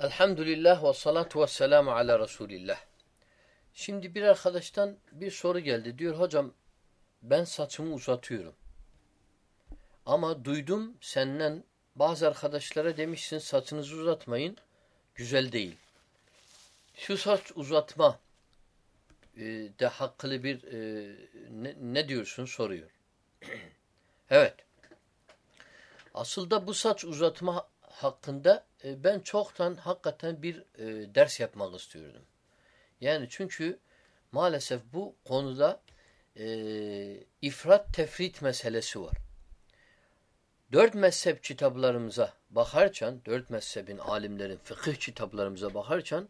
Elhamdülillah ve salatu ve selamu ala Resulillah. Şimdi bir arkadaştan bir soru geldi. Diyor hocam ben saçımı uzatıyorum. Ama duydum senden bazı arkadaşlara demişsin saçınızı uzatmayın. Güzel değil. Şu saç uzatma e, de hakklı bir e, ne, ne diyorsun soruyor. evet. Aslında bu saç uzatma hakkında e, ben çoktan hakikaten bir e, ders yapmak istiyordum. Yani çünkü maalesef bu konuda e, ifrat tefrit meselesi var. Dört mezhep kitaplarımıza bakarken, dört mezhebin alimlerin fıkıh kitaplarımıza bakarken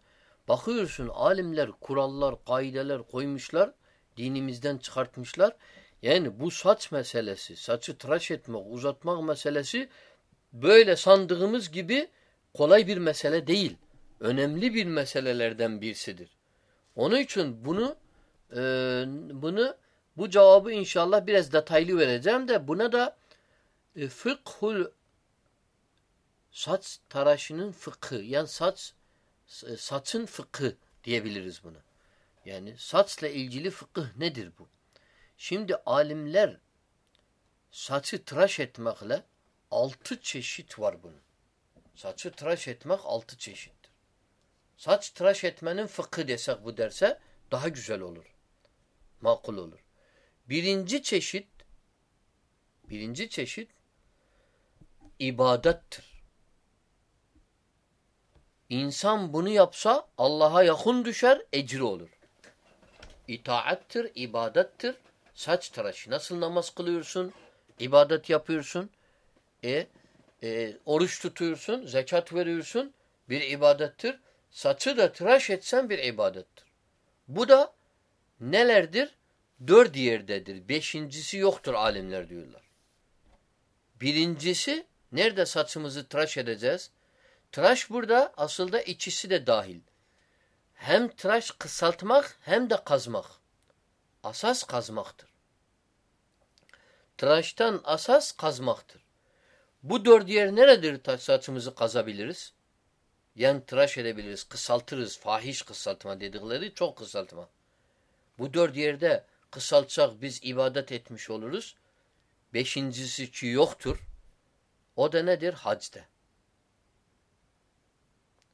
bakıyorsun alimler kurallar, kaideler koymuşlar, dinimizden çıkartmışlar. Yani bu saç meselesi, saçı tıraş etmek, uzatmak meselesi böyle sandığımız gibi kolay bir mesele değil. Önemli bir meselelerden birisidir. Onun için bunu e, bunu bu cevabı inşallah biraz detaylı vereceğim de buna da e, fıkhul saç taraşının fıkhı yani saç e, saçın fıkhı diyebiliriz bunu. Yani saçla ilgili fıkıh nedir bu? Şimdi alimler saçı tıraş etmekle altı çeşit var bunun. Saçı tıraş etmek altı çeşittir. Saç tıraş etmenin fıkhı desek bu derse daha güzel olur. Makul olur. Birinci çeşit birinci çeşit ibadettir. İnsan bunu yapsa Allah'a yakın düşer, ecri olur. İtaattir, ibadettir. Saç tıraşı. Nasıl namaz kılıyorsun? İbadet yapıyorsun. E, e, oruç tutuyorsun, zekat veriyorsun. Bir ibadettir. Saçı da tıraş etsen bir ibadettir. Bu da nelerdir? Dört yerdedir. Beşincisi yoktur alimler diyorlar. Birincisi nerede saçımızı tıraş edeceğiz? Tıraş burada aslında ikisi de dahil. Hem tıraş kısaltmak hem de kazmak. Asas kazmaktır. Tıraştan asas kazmaktır. Bu dört yer neredir saçımızı kazabiliriz? Yani tıraş edebiliriz, kısaltırız. Fahiş kısaltma dedikleri çok kısaltma. Bu dört yerde kısaltsak biz ibadet etmiş oluruz. Beşincisi ki yoktur. O da nedir? Hacde.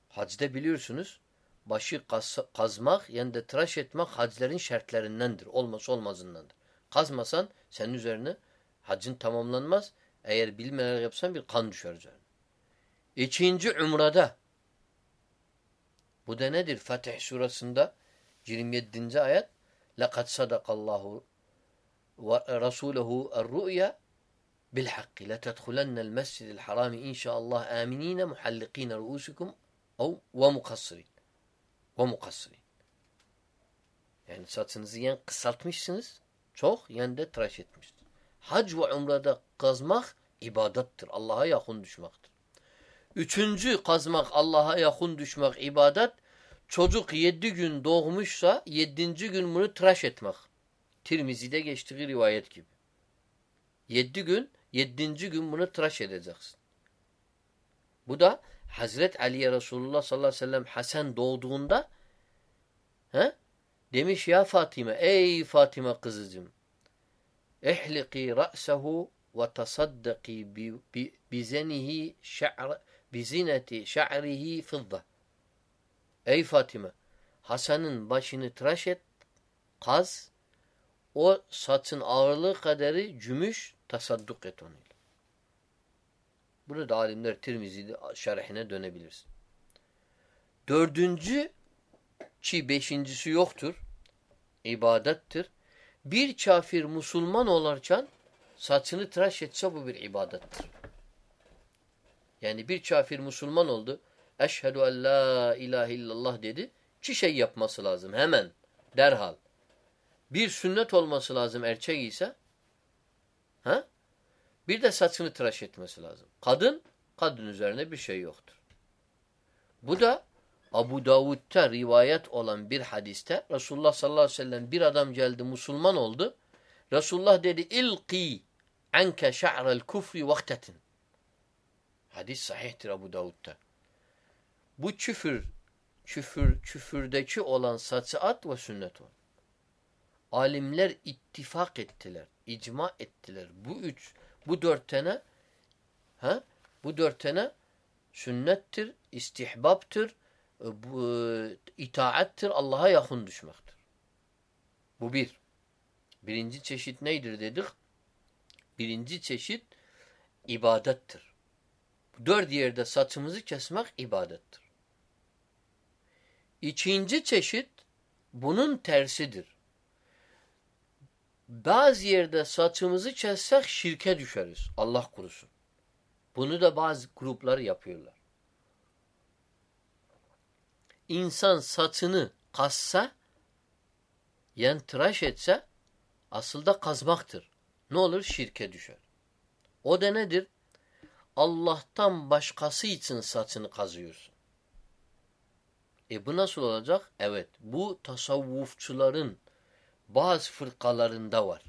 Hacde biliyorsunuz başı kaz kazmak yani de tıraş etmek haclerin şartlarındandır. Olması olmazındandır. Kazmasan senin üzerine hacın tamamlanmaz. Eğer bilmeyerek yapsan bir kan düşer üzerine. İkinci umrada bu da nedir? Fatih surasında 27. ayet لَقَدْ صَدَقَ اللّٰهُ وَرَسُولَهُ الرُّؤْيَا بِالْحَقِّ لَتَدْخُلَنَّ الْمَسْجِدِ الْحَرَامِ اِنْ شَاءَ اللّٰهِ آمِن۪ينَ مُحَلِّق۪ينَ رُؤُسِكُمْ اَوْ وَمُقَصِّر۪ينَ وَمُقَصِّر۪ينَ Yani saçınızı yen kısaltmışsınız çok yen de tıraş etmişsiniz. Hac ve umrada kazmak ibadettir. Allah'a yakın düşmektir. Üçüncü kazmak Allah'a yakın düşmek ibadet. Çocuk yedi gün doğmuşsa yedinci gün bunu tıraş etmek. Tirmizi'de geçtiği rivayet gibi. Yedi gün, yedinci gün bunu tıraş edeceksin. Bu da Hazret Ali'ye Resulullah sallallahu aleyhi ve sellem Hasan doğduğunda he, demiş ya Fatime ey Fatime kızıcım Ehliqi ra'sehu ve tasaddaki bizenihi şa'r bizineti şa'rihi fidda. Ey Fatime, Hasan'ın başını tıraş et, kaz, o saçın ağırlığı kadarı gümüş tasadduk et onunla. Bunu da alimler Tirmizi'de şerhine dönebilirsin. Dördüncü ki beşincisi yoktur. ibadettir. Bir kafir Müslüman olarken saçını tıraş etse bu bir ibadettir. Yani bir kafir Müslüman oldu. Eşhedü en la ilahe illallah dedi. İki şey yapması lazım hemen. Derhal. Bir sünnet olması lazım erkek ise. Ha? Bir de saçını tıraş etmesi lazım. Kadın, kadın üzerine bir şey yoktur. Bu da Abu Davud'ta rivayet olan bir hadiste Resulullah sallallahu aleyhi ve sellem bir adam geldi Müslüman oldu. Resulullah dedi ilqi anke şa'rel kufri vaktetin. Hadis sahihtir Abu Davud'ta. Bu küfür, küfür, küfürdeki olan saçı at ve sünnet ol. Alimler ittifak ettiler, icma ettiler. Bu üç, bu dört tane, ha? Bu dört tane sünnettir, istihbaptır, bu, e, itaattir, Allah'a yakın düşmektir. Bu bir. Birinci çeşit neydir dedik? Birinci çeşit ibadettir. Dört yerde saçımızı kesmek ibadettir. İkinci çeşit bunun tersidir. Bazı yerde saçımızı kessek şirke düşeriz. Allah kurusun. Bunu da bazı gruplar yapıyorlar. İnsan saçını kassa yani tıraş etse asıl da kazmaktır. Ne olur? Şirke düşer. O da nedir? Allah'tan başkası için saçını kazıyorsun. E bu nasıl olacak? Evet. Bu tasavvufçuların bazı fırkalarında var.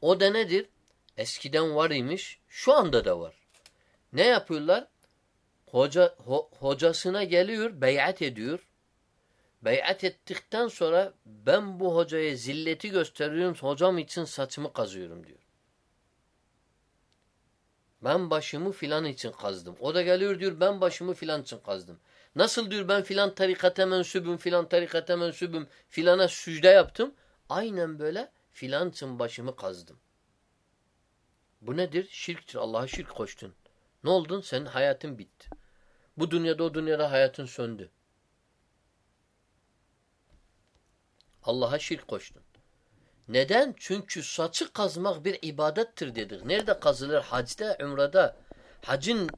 O da nedir? Eskiden var imiş, şu anda da var. Ne yapıyorlar? Hoca, ho, hocasına geliyor, beyat ediyor. Beyat ettikten sonra ben bu hocaya zilleti gösteriyorum, hocam için saçımı kazıyorum diyor. Ben başımı filan için kazdım. O da geliyor diyor ben başımı filan için kazdım. Nasıl diyor ben filan tarikata mensubum, filan tarikata mensubum, filana sücde yaptım. Aynen böyle filan için başımı kazdım. Bu nedir? Şirktir. Allah'a şirk koştun. Ne oldun? Senin hayatın bitti. Bu dünyada o dünyada hayatın söndü. Allah'a şirk koştun. Neden? Çünkü saçı kazmak bir ibadettir dedik. Nerede kazılır? Hacda, umrada. Hacın,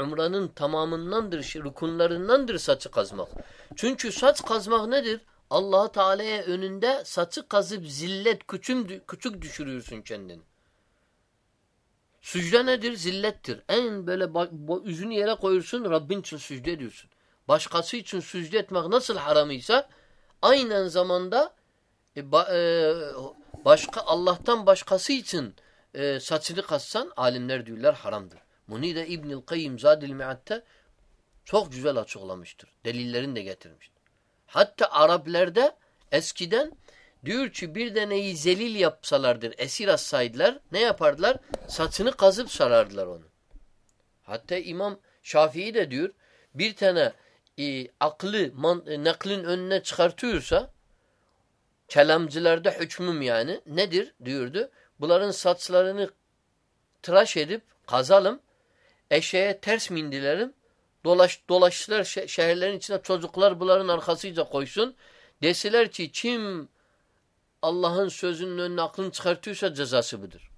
umranın tamamındandır, rukunlarındandır saçı kazmak. Çünkü saç kazmak nedir? allah Teala'ya önünde saçı kazıp zillet, küçük, küçük düşürüyorsun kendini. Sücde nedir? Zillettir. En böyle yüzünü yere koyursun, Rabbin için sücde ediyorsun. Başkası için sücde etmek nasıl haramıysa, aynen zamanda e, ba, e, başka Allah'tan başkası için e, saçını kassan alimler diyorlar haramdır. Bunu da İbnül Kayyim Zadil Mi'atte çok güzel açıklamıştır. Delillerini de getirmiştir. Hatta Arablerde eskiden diyor ki bir deneyi zelil yapsalardır, esir assaydılar ne yapardılar? Saçını kazıp sarardılar onu. Hatta İmam Şafii de diyor bir tane e, aklı man, e, naklin önüne çıkartıyorsa kelamcılarda hükmüm yani nedir diyordu. Bunların saçlarını tıraş edip kazalım. Eşeğe ters mindilerim. Dolaş, dolaştılar şehirlerin içine çocuklar bunların arkasıyla koysun. Deseler ki kim Allah'ın sözünün önüne aklını çıkartıyorsa cezası budur.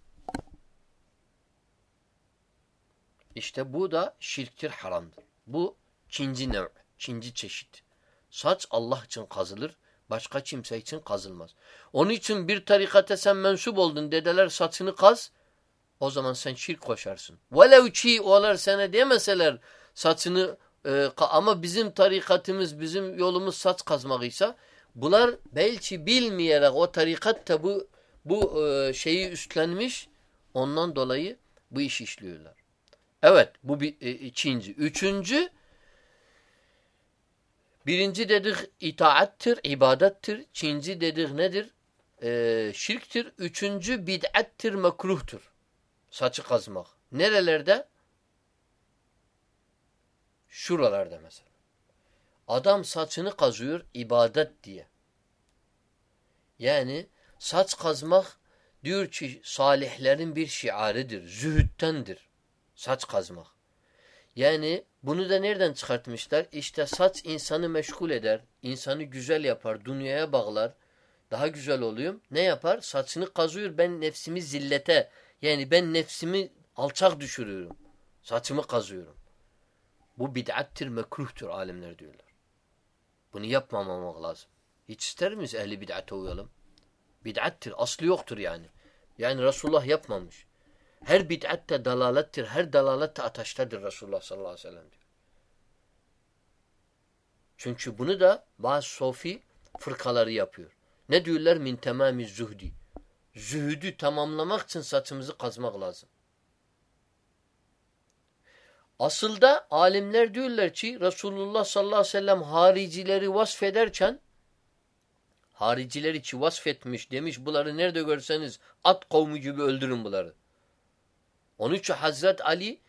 İşte bu da şirktir, haramdır. Bu ikinci nev, ikinci çeşit. Saç Allah için kazılır. Başka kimse için kazılmaz. Onun için bir tarikate sen mensup oldun dedeler saçını kaz. O zaman sen şirk koşarsın. Velev ki olar sana demeseler saçını e, ama bizim tarikatımız, bizim yolumuz saç kazmakıysa bunlar belki bilmeyerek o tarikatta bu bu e, şeyi üstlenmiş ondan dolayı bu iş işliyorlar. Evet bu bir e, ikinci. Üçüncü Birinci dedik itaattir, ibadettir. İkinci dedik nedir? Ee, şirktir. Üçüncü bid'attir, mekruhtur. Saçı kazmak. Nerelerde? Şuralarda mesela. Adam saçını kazıyor ibadet diye. Yani saç kazmak diyor ki salihlerin bir şiarıdır. Zühüttendir. Saç kazmak. Yani bunu da nereden çıkartmışlar? İşte saç insanı meşgul eder, insanı güzel yapar, dünyaya bağlar. Daha güzel oluyor. Ne yapar? Saçını kazıyor. Ben nefsimi zillete, yani ben nefsimi alçak düşürüyorum. Saçımı kazıyorum. Bu bid'attir, mekruhtur alimler diyorlar. Bunu yapmamamak lazım. Hiç ister miyiz ehli bid'ate uyalım? Bid'attir, aslı yoktur yani. Yani Resulullah yapmamış. Her bid'at de dalalettir. Her dalalet de ateştedir Resulullah sallallahu aleyhi ve sellem diyor. Çünkü bunu da bazı sofi fırkaları yapıyor. Ne diyorlar? Min temami zuhdi. Zühdü tamamlamak için saçımızı kazmak lazım. Asıl da alimler diyorlar ki Resulullah sallallahu aleyhi ve sellem haricileri vasfederken hariciler içi vasfetmiş demiş bunları nerede görseniz at kavmi gibi öldürün bunları. Onun için Hazret Ali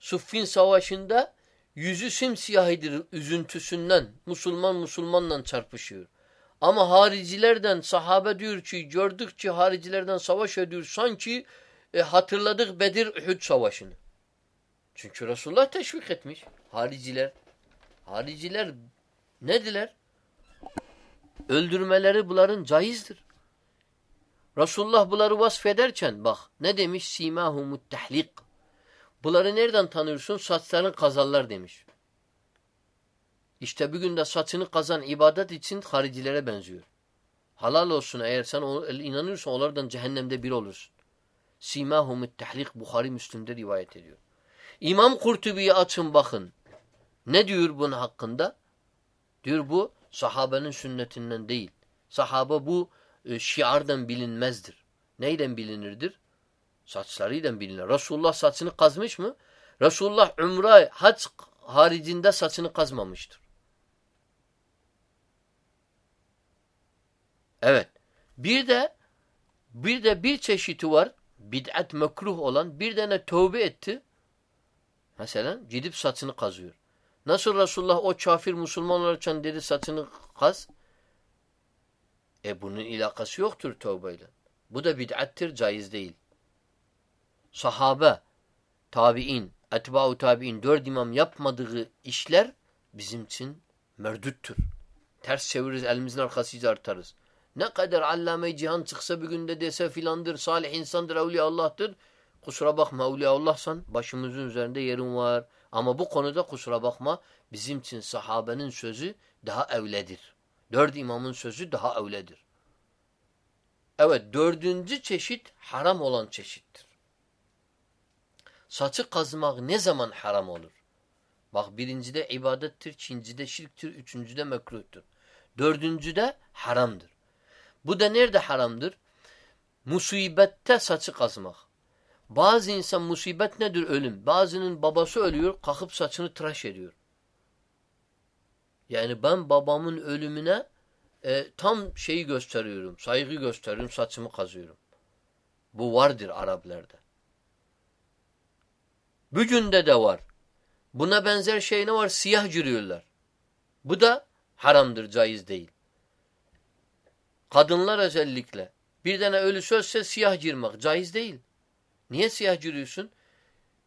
Suffin Savaşı'nda yüzü simsiyahidir üzüntüsünden. Musulman Musulmanla çarpışıyor. Ama haricilerden sahabe diyor ki gördükçe haricilerden savaş ediyor sanki e, hatırladık Bedir Uhud Savaşı'nı. Çünkü Resulullah teşvik etmiş. Hariciler. Hariciler nediler? Öldürmeleri bunların caizdir. Resulullah bunları vasfederken bak ne demiş? Simahumut tahlik. Bunları nereden tanıyorsun? Saçların kazanlar demiş. İşte bugün de saçını kazan ibadet için haricilere benziyor. Halal olsun eğer sen inanıyorsan onlardan cehennemde bir olursun. Simahumut tahlik Bukhari Müslim'de rivayet ediyor. İmam Kurtubi'yi açın bakın. Ne diyor bunun hakkında? Diyor bu sahabenin sünnetinden değil. Sahabe bu e, şiardan bilinmezdir. Neyden bilinirdir? Saçlarıyla bilinir. Resulullah saçını kazmış mı? Resulullah umre hac haricinde saçını kazmamıştır. Evet. Bir de bir de bir çeşidi var. Bid'at mekruh olan bir tane tövbe etti. Mesela gidip saçını kazıyor. Nasıl Resulullah o kafir Müslüman olurken dedi saçını kaz? E bunun ilakası yoktur tövbeyle. Bu da bid'attir, caiz değil. Sahabe, tabi'in, etba'u tabi'in, dört imam yapmadığı işler bizim için merdüttür. Ters çeviririz, elimizin arkasıyla artarız. Ne kadar allame cihan çıksa bir günde dese filandır, salih insandır, evliya Allah'tır. Kusura bakma Allah'san başımızın üzerinde yerin var. Ama bu konuda kusura bakma bizim için sahabenin sözü daha evledir. Dört imamın sözü daha evledir. Evet dördüncü çeşit haram olan çeşittir. Saçı kazmak ne zaman haram olur? Bak birincide ibadettir, ikincide şirktir, üçüncüde mekruhtur. Dördüncüde haramdır. Bu da nerede haramdır? Musibette saçı kazmak. Bazı insan musibet nedir? Ölüm. Bazının babası ölüyor, kalkıp saçını tıraş ediyor. Yani ben babamın ölümüne e, tam şeyi gösteriyorum, saygı gösteriyorum, saçımı kazıyorum. Bu vardır Araplarda. Bugünde de var. Buna benzer şey ne var? Siyah giriyorlar. Bu da haramdır, caiz değil. Kadınlar özellikle. Bir tane ölü sözse siyah girmek caiz değil. Niye siyah giriyorsun?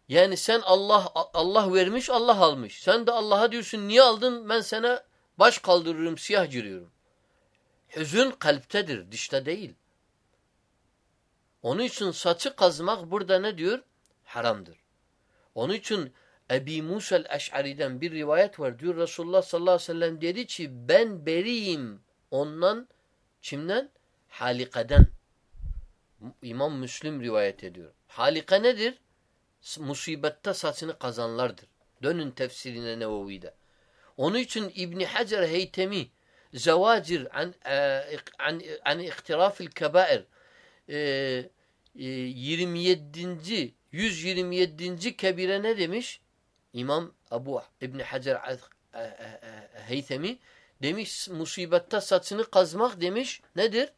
Yani sen Allah Allah vermiş, Allah almış. Sen de Allah'a diyorsun niye aldın? Ben sana baş kaldırıyorum, siyah giriyorum. Hüzün kalptedir, dişte değil. Onun için saçı kazmak burada ne diyor? Haramdır. Onun için Ebi Musa el-Eş'ari'den bir rivayet var. Diyor Resulullah sallallahu aleyhi ve sellem dedi ki ben beriyim ondan kimden? Halikeden. İmam Müslim rivayet ediyor. Halika nedir? Musibette saçını kazanlardır. Dönün tefsirine Nevevi'de. Onun için İbn Hacer Heytemi Zavacir an e, an an ihtirafil kebair 27. 127. kebire ne demiş? İmam Abu İbn Hacer Heytemi demiş musibette saçını kazmak demiş nedir?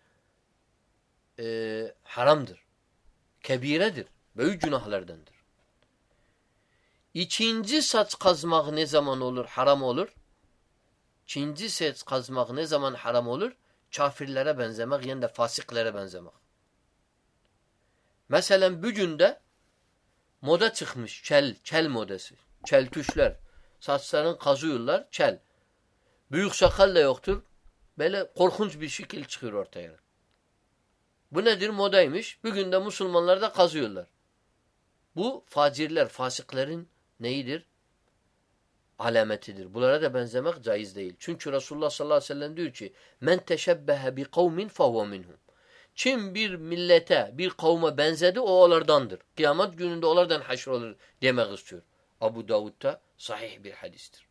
Ee, haramdır. Kebiredir. Büyük günahlardandır. İkinci saç kazmak ne zaman olur? Haram olur. İkinci saç kazmak ne zaman haram olur? Kafirlere benzemek yani de fasiklere benzemek. Mesela bugün de moda çıkmış. Kel, kel modası. Keltüşler. Saçlarını kazıyorlar. Kel. Büyük sakal da yoktur. Böyle korkunç bir şekil çıkıyor ortaya. Bu nedir? Modaymış. Bugün de Müslümanlar da kazıyorlar. Bu facirler, fasıkların neyidir? Alametidir. Bunlara da benzemek caiz değil. Çünkü Resulullah sallallahu aleyhi ve sellem diyor ki men teşebbehe bi kavmin fehuve minhum. Kim bir millete, bir kavme benzedi o onlardandır. Kıyamet gününde onlardan haşr olur demek istiyor. Abu Davud'da sahih bir hadistir.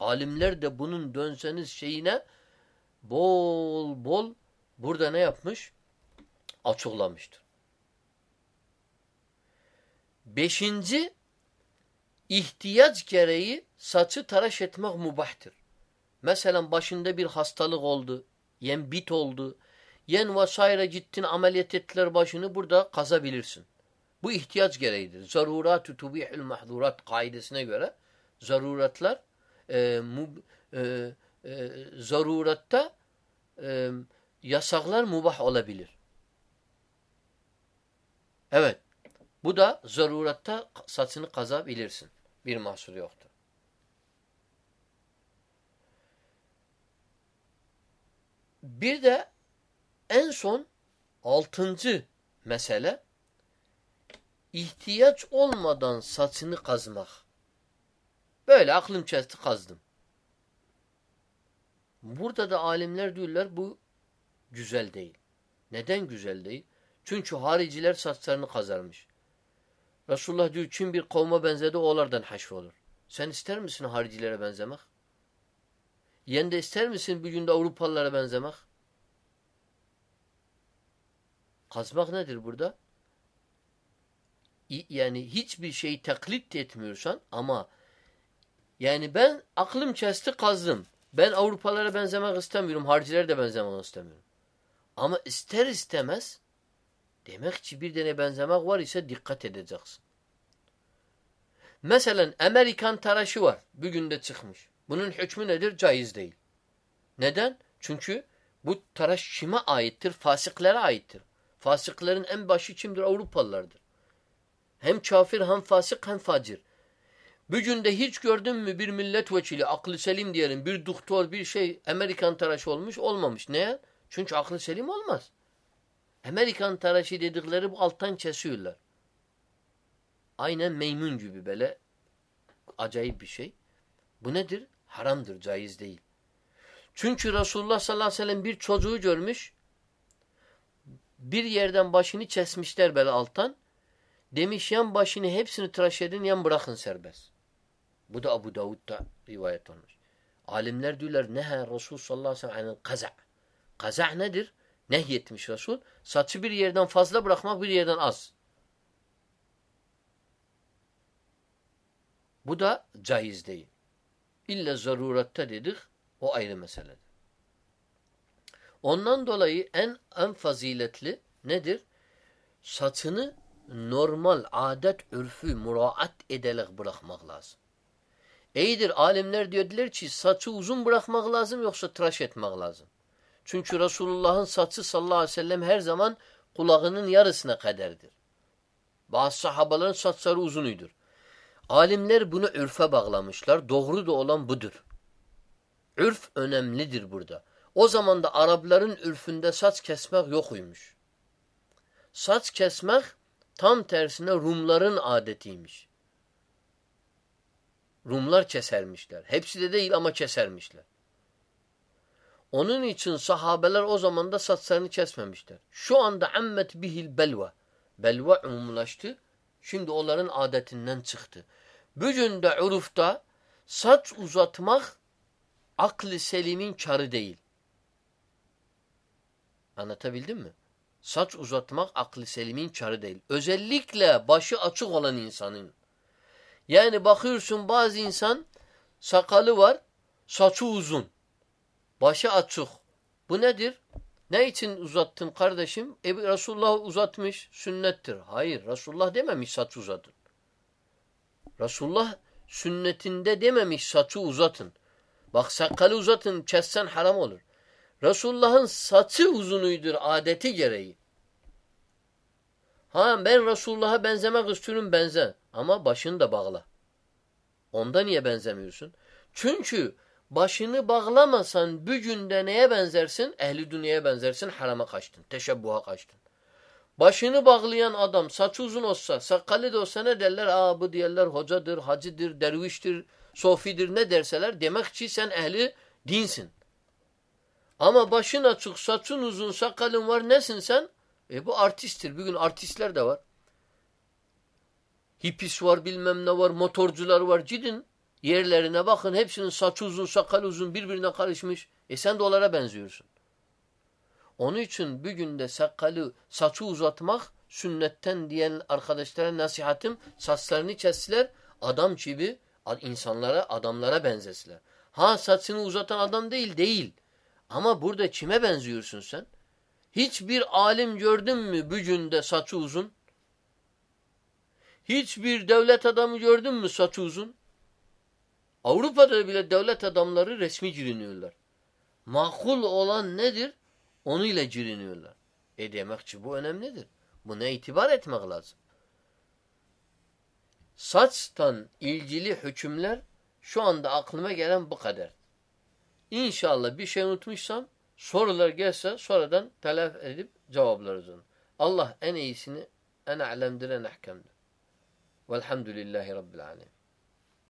Alimler de bunun dönseniz şeyine bol bol burada ne yapmış? Açıklamıştır. Beşinci ihtiyaç gereği saçı tıraş etmek mubahtır. Mesela başında bir hastalık oldu, yen bit oldu, yen vesaire gittin ameliyat ettiler başını burada kazabilirsin. Bu ihtiyaç gereğidir. Zaruratü tubihül mahdurat kaidesine göre zaruratlar e, mu, e, e, zaruratta e, yasaklar mubah olabilir. Evet. Bu da zaruratta saçını kazabilirsin. Bir mahsur yoktur. Bir de en son altıncı mesele ihtiyaç olmadan saçını kazmak. Böyle aklım çelti kazdım. Burada da alimler diyorlar bu güzel değil. Neden güzel değil? Çünkü hariciler saçlarını kazarmış. Resulullah diyor kim bir kavme benzedi oğlardan haşr olur. Sen ister misin haricilere benzemek? Yen de ister misin bir günde Avrupalılara benzemek? Kazmak nedir burada? Yani hiçbir şeyi taklit etmiyorsan ama yani ben aklım kesti kazdım. Ben Avrupalara benzemek istemiyorum. Haricilere de benzemek istemiyorum. Ama ister istemez demek ki bir tane benzemek var ise dikkat edeceksin. Mesela Amerikan taraşı var. Bugün de çıkmış. Bunun hükmü nedir? Caiz değil. Neden? Çünkü bu taraş kime aittir? Fasıklara aittir. Fasıkların en başı kimdir? Avrupalılardır. Hem kafir hem fasık hem facir. Bugün de hiç gördün mü bir milletvekili, aklı selim diyelim, bir doktor, bir şey Amerikan taraşı olmuş, olmamış. Neye? Çünkü aklı selim olmaz. Amerikan taraşı dedikleri bu alttan kesiyorlar. Aynen meymun gibi böyle acayip bir şey. Bu nedir? Haramdır, caiz değil. Çünkü Resulullah sallallahu aleyhi ve sellem bir çocuğu görmüş. Bir yerden başını kesmişler böyle alttan. Demiş yan başını hepsini tıraş edin yan bırakın serbest. Bu da Abu Davud'da rivayet olmuş. Alimler diyorlar nehe Resul sallallahu aleyhi ve sellem kaza. Kaza nedir? Nehyetmiş Resul. Saçı bir yerden fazla bırakmak bir yerden az. Bu da caiz değil. İlla zarurette dedik o ayrı meseledir. Ondan dolayı en en faziletli nedir? Saçını normal adet ürfü muraat ederek bırakmak lazım. İyidir alimler diyorlar ki saçı uzun bırakmak lazım yoksa tıraş etmek lazım. Çünkü Resulullah'ın saçı sallallahu aleyhi ve sellem her zaman kulağının yarısına kadardır. Bazı sahabaların saçları uzunuydur. Alimler bunu ürfe bağlamışlar. Doğru da olan budur. Ürf önemlidir burada. O zaman da Arapların ürfünde saç kesmek yokuymuş. Saç kesmek tam tersine Rumların adetiymiş. Rumlar kesermişler. Hepsi de değil ama kesermişler. Onun için sahabeler o zaman da saçlarını kesmemişler. Şu anda ammet bihil belva. Belva umumlaştı. Şimdi onların adetinden çıktı. Bugün de urufta saç uzatmak aklı selimin karı değil. Anlatabildim mi? Saç uzatmak aklı selimin karı değil. Özellikle başı açık olan insanın. Yani bakıyorsun bazı insan sakalı var, saçı uzun. Başı açık. Bu nedir? Ne için uzattın kardeşim? E, Resulullah uzatmış, sünnettir. Hayır, Resulullah dememiş saç uzatın. Resulullah sünnetinde dememiş saçı uzatın. Bak sakalı uzatın, kessen haram olur. Resulullah'ın saçı uzunuydur adeti gereği. Ha ben Resulullah'a benzemek istiyorum benze. Ama başını da bağla. Onda niye benzemiyorsun? Çünkü başını bağlamasan bugün de neye benzersin? Ehli dünyaya benzersin, harama kaçtın, teşebbuha kaçtın. Başını bağlayan adam saçı uzun olsa, sakalı da olsa ne derler? Aa bu diyorlar hocadır, hacıdır, derviştir, sofidir ne derseler demek ki sen ehli dinsin. Ama başın açık, saçın uzun, sakalın var nesin sen? E bu artisttir. Bugün artistler de var. Hipis var bilmem ne var, motorcular var. Gidin yerlerine bakın hepsinin saçı uzun, sakal uzun birbirine karışmış. E sen de onlara benziyorsun. Onun için bir günde sakalı, saçı uzatmak sünnetten diyen arkadaşlara nasihatim saçlarını kestiler Adam gibi insanlara, adamlara benzesiler. Ha saçını uzatan adam değil, değil. Ama burada kime benziyorsun sen? Hiçbir alim gördün mü bücünde saçı uzun? Hiçbir devlet adamı gördün mü saçı uzun? Avrupa'da bile devlet adamları resmi giriniyorlar. Makul olan nedir? Onu ile giriniyorlar. E demek ki bu önemlidir. Buna itibar etmek lazım. Saçtan ilgili hükümler şu anda aklıma gelen bu kadar. İnşallah bir şey unutmuşsam sorular gelse sonradan telef edip cevaplarız onu. Allah en iyisini en alemdir en ahkemdir. Velhamdülillahi Rabbil alemin.